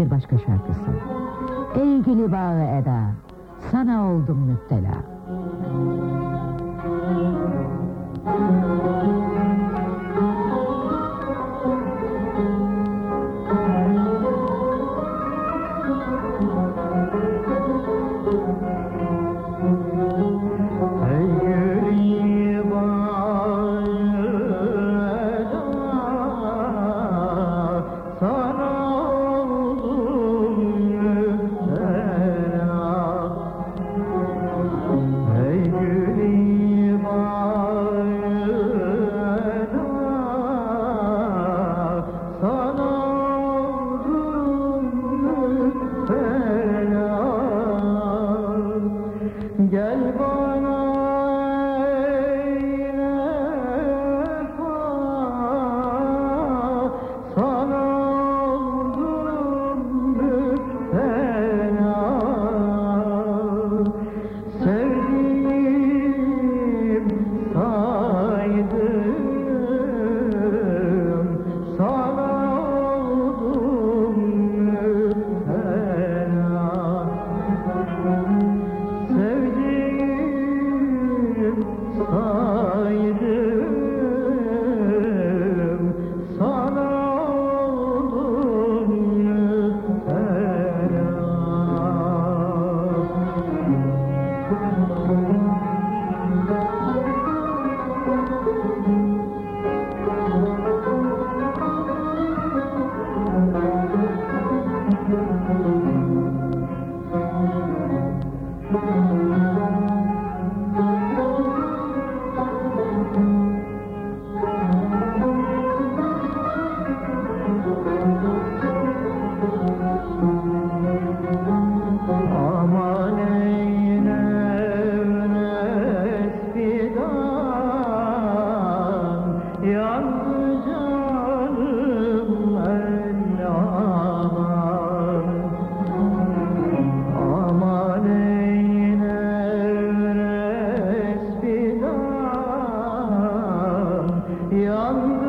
bir başka şarkısı. Ey gülü bağı Eda, sana oldum müptela. يا